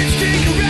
Please take